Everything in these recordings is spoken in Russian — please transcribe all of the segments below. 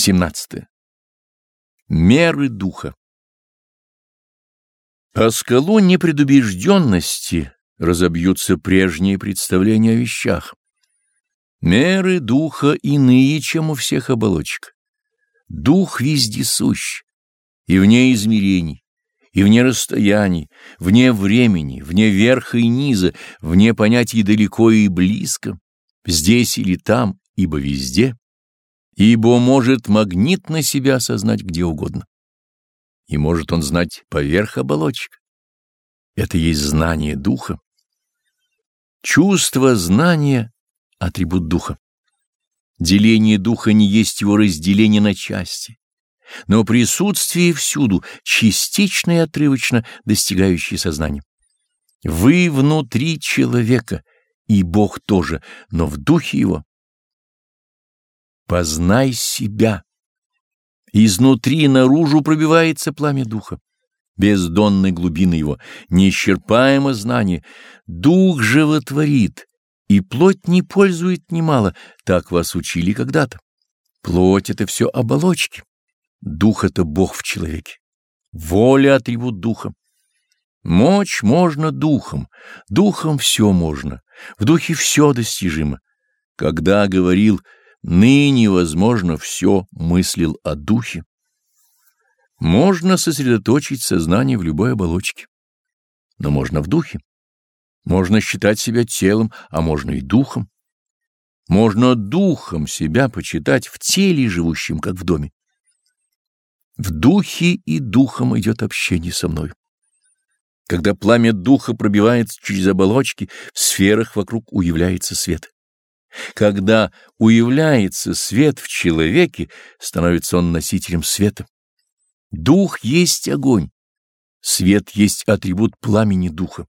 17. Меры духа. О скалу непредубежденности разобьются прежние представления о вещах. Меры духа иные, чем у всех оболочек. Дух вездесущ, и вне измерений, и вне расстояний, вне времени, вне верха и низа, вне понятий далеко и близко, здесь или там, ибо везде, ибо может магнитно себя осознать где угодно. И может он знать поверх оболочек. Это есть знание духа. Чувство знания — атрибут духа. Деление духа не есть его разделение на части, но присутствие всюду, частично и отрывочно достигающее сознания. Вы внутри человека, и Бог тоже, но в духе его. Познай себя. Изнутри наружу пробивается пламя духа бездонной глубины его, неисчерпаемо знание. Дух животворит, и плоть не пользует немало, так вас учили когда-то. Плоть — это все оболочки. Дух — это Бог в человеке. Воля — атрибут духа. Мочь можно духом, духом все можно, в духе все достижимо. Когда говорил «ныне возможно все», мыслил о духе. Можно сосредоточить сознание в любой оболочке, но можно в духе. Можно считать себя телом, а можно и духом. Можно духом себя почитать в теле живущем, как в доме. В духе и духом идет общение со мной. Когда пламя духа пробивается через оболочки, в сферах вокруг уявляется свет. Когда уявляется свет в человеке, становится он носителем света. Дух есть огонь, свет есть атрибут пламени духа.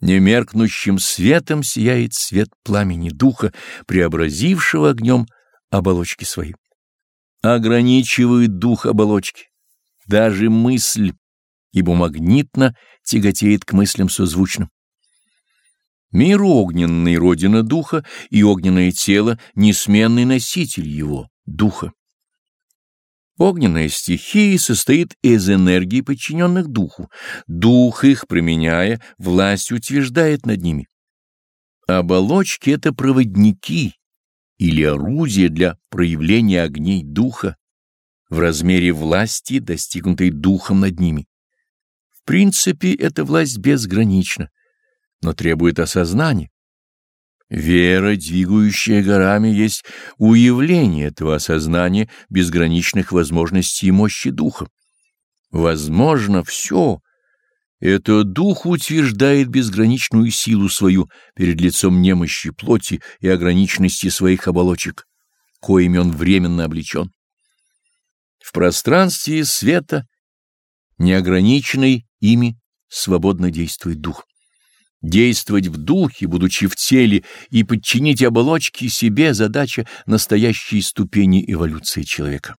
Немеркнущим светом сияет свет пламени духа, преобразившего огнем оболочки свои. Ограничивает дух оболочки, даже мысль, ибо магнитно тяготеет к мыслям созвучным. Мир огненный — родина духа, и огненное тело — несменный носитель его, духа. Огненная стихия состоит из энергии, подчиненных духу. Дух их, применяя, власть утверждает над ними. Оболочки — это проводники или орудия для проявления огней духа в размере власти, достигнутой духом над ними. В принципе, эта власть безгранична, но требует осознания. Вера, двигающая горами, есть уявление этого осознания безграничных возможностей и мощи духа. Возможно все. Это дух утверждает безграничную силу свою перед лицом немощи плоти и ограниченности своих оболочек, коими он временно облечен. В пространстве света, неограниченный ими, свободно действует дух действовать в духе, будучи в теле, и подчинить оболочки себе — задача настоящей ступени эволюции человека.